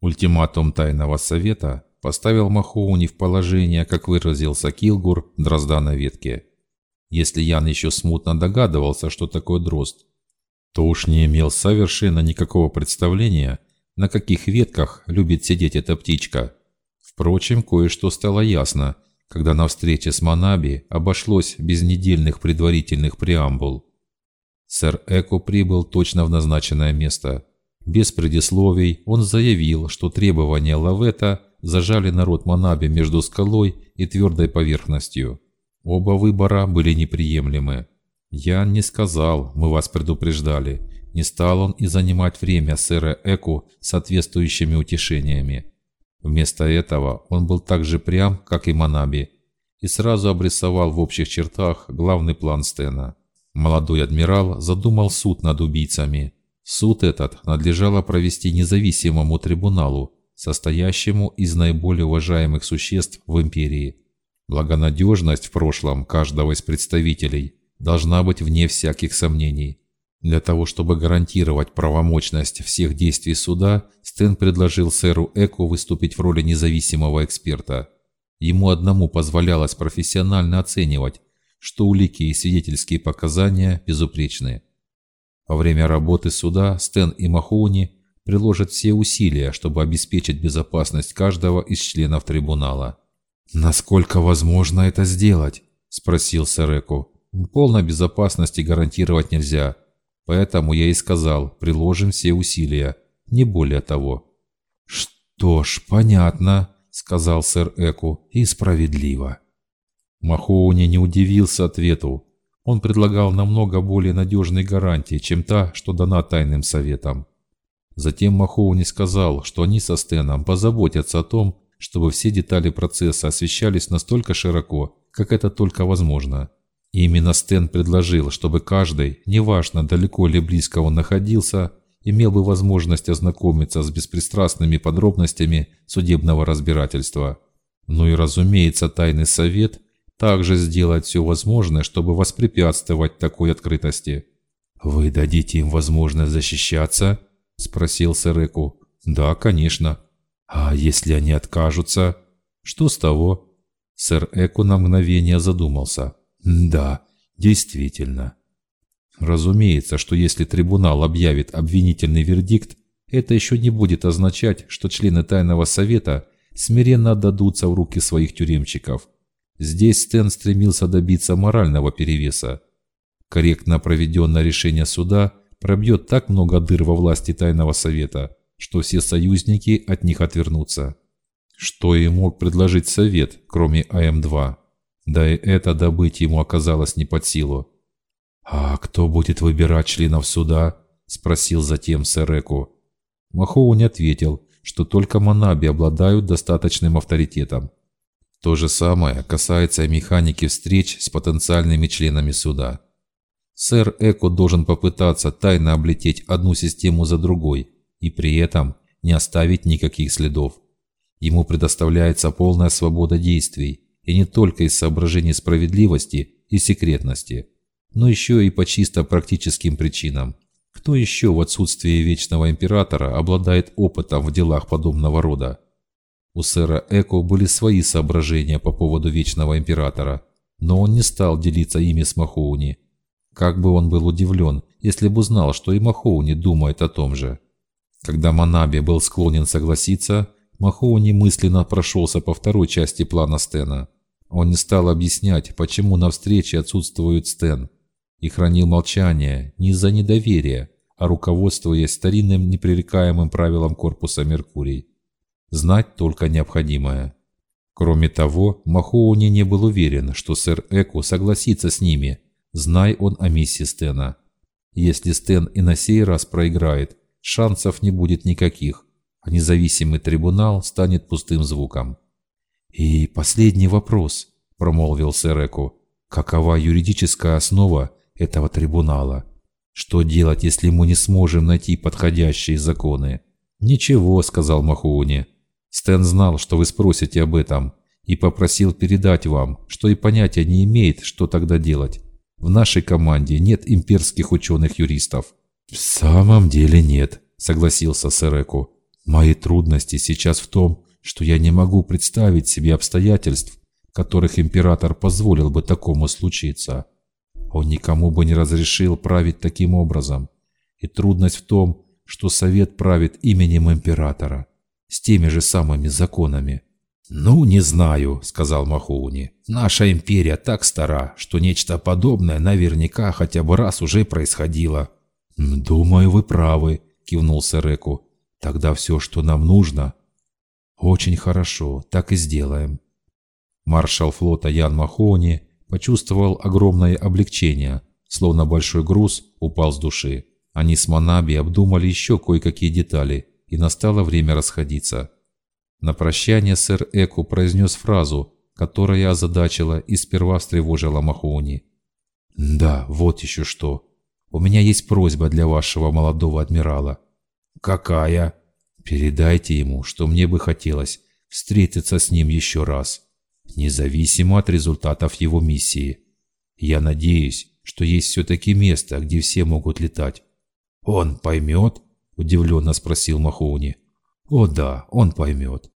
Ультиматум Тайного Совета поставил Махоуни в положение, как выразился Килгур, дрозда на ветке. Если Ян еще смутно догадывался, что такое дрозд, то уж не имел совершенно никакого представления, на каких ветках любит сидеть эта птичка. Впрочем, кое-что стало ясно, когда на встрече с Манаби обошлось без недельных предварительных преамбул. Сэр Эко прибыл точно в назначенное место. Без предисловий он заявил, что требования Лавета зажали народ Манаби между скалой и твердой поверхностью. Оба выбора были неприемлемы. «Я не сказал, мы вас предупреждали». Не стал он и занимать время сэра Эку соответствующими утешениями. Вместо этого он был так же прям, как и Манаби, и сразу обрисовал в общих чертах главный план Стена. Молодой адмирал задумал суд над убийцами. Суд этот надлежало провести независимому трибуналу, состоящему из наиболее уважаемых существ в империи. Благонадежность в прошлом каждого из представителей должна быть вне всяких сомнений. Для того, чтобы гарантировать правомочность всех действий суда, Стэн предложил сэру Эку выступить в роли независимого эксперта. Ему одному позволялось профессионально оценивать, что улики и свидетельские показания безупречны. Во время работы суда Стэн и Махоуни приложат все усилия, чтобы обеспечить безопасность каждого из членов трибунала. «Насколько возможно это сделать?» – спросил Сареку. «Полной безопасности гарантировать нельзя, поэтому я и сказал, приложим все усилия, не более того». «Что ж, понятно», – сказал сэр Эку, – «и справедливо». Махоуни не удивился ответу. Он предлагал намного более надежные гарантии, чем та, что дана тайным советом. Затем Махоуни сказал, что они со Стеном позаботятся о том, чтобы все детали процесса освещались настолько широко, как это только возможно. И именно Стэн предложил, чтобы каждый, неважно далеко или близко он находился, имел бы возможность ознакомиться с беспристрастными подробностями судебного разбирательства. Ну и разумеется, тайный совет также сделать все возможное, чтобы воспрепятствовать такой открытости. «Вы дадите им возможность защищаться?» – спросил Сэреку. «Да, конечно». «А если они откажутся?» «Что с того?» Сэр Эку на мгновение задумался. «Да, действительно». Разумеется, что если трибунал объявит обвинительный вердикт, это еще не будет означать, что члены Тайного Совета смиренно отдадутся в руки своих тюремщиков. Здесь Стэн стремился добиться морального перевеса. Корректно проведенное решение суда пробьет так много дыр во власти Тайного Совета, что все союзники от них отвернутся. Что и мог предложить Совет, кроме АМ-2? Да и это добыть ему оказалось не под силу. «А кто будет выбирать членов суда?» – спросил затем Сэреку. Махоу не ответил, что только Манаби обладают достаточным авторитетом. То же самое касается механики встреч с потенциальными членами суда. Сэр Эко должен попытаться тайно облететь одну систему за другой и при этом не оставить никаких следов. Ему предоставляется полная свобода действий, и не только из соображений справедливости и секретности, но еще и по чисто практическим причинам. Кто еще в отсутствии Вечного Императора обладает опытом в делах подобного рода? У сэра Эко были свои соображения по поводу Вечного Императора, но он не стал делиться ими с Махоуни. Как бы он был удивлен, если бы узнал, что и Махоуни думает о том же. Когда Манаби был склонен согласиться, Махоуни мысленно прошелся по второй части плана Стена. Он не стал объяснять, почему на встрече отсутствует Стен, и хранил молчание не из-за недоверия, а руководствуясь старинным непререкаемым правилом корпуса Меркурий. Знать только необходимое. Кроме того, Махоуни не был уверен, что сэр Эку согласится с ними – Знай он о миссии Стена. Если Стен и на сей раз проиграет, шансов не будет никаких, а независимый трибунал станет пустым звуком. «И последний вопрос», – промолвил Сереку. «Какова юридическая основа этого трибунала? Что делать, если мы не сможем найти подходящие законы?» «Ничего», – сказал Махуни. «Стэн знал, что вы спросите об этом, и попросил передать вам, что и понятия не имеет, что тогда делать. В нашей команде нет имперских ученых-юристов». «В самом деле нет», — согласился Сереку. Мои трудности сейчас в том, что я не могу представить себе обстоятельств, которых император позволил бы такому случиться. Он никому бы не разрешил править таким образом. И трудность в том, что совет правит именем императора, с теми же самыми законами. «Ну, не знаю», — сказал Махоуни. «Наша империя так стара, что нечто подобное наверняка хотя бы раз уже происходило». «Думаю, вы правы», — кивнул Сереку. «Тогда все, что нам нужно...» «Очень хорошо, так и сделаем». Маршал флота Ян Махоуни почувствовал огромное облегчение, словно большой груз упал с души. Они с Манаби обдумали еще кое-какие детали, и настало время расходиться. На прощание сэр Эку произнес фразу, которая озадачила и сперва встревожила Махоуни. «Да, вот еще что. У меня есть просьба для вашего молодого адмирала». «Какая?» «Передайте ему, что мне бы хотелось встретиться с ним еще раз, независимо от результатов его миссии. Я надеюсь, что есть все-таки место, где все могут летать». «Он поймет?» – удивленно спросил Махоуни. «О да, он поймет.